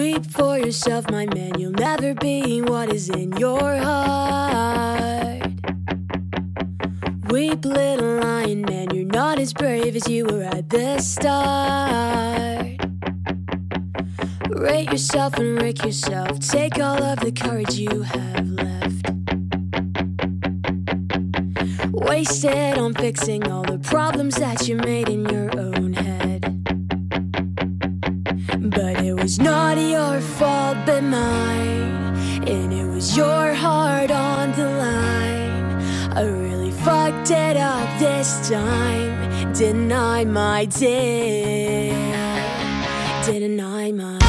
Weep for yourself, my man. You'll never be what is in your heart. Weep, little lion man. You're not as brave as you were at the start. Rate yourself and rake yourself. Take all of the courage you have left. Wasted on fixing all the problems that you made in your And it was your heart on the line. I really fucked it up this time. Deny my dear. Deny my.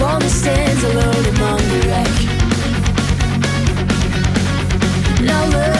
one that stands alone among the wreck. Now look.